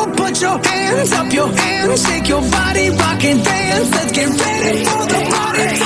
you put your hands up, your hands, shake your body, rock and dance. Let's get ready for the party.